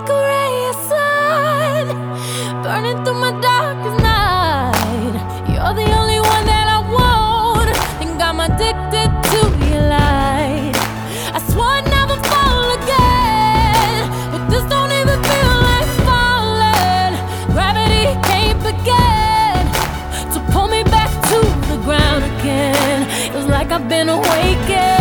Like a ray of sun, burning through my darkest night. You're the only one that I want, think I'm addicted to your light. I swore I'd never fall again, but this don't even feel like falling. Gravity can't begin to pull me back to the ground again. It's like I've been awakened.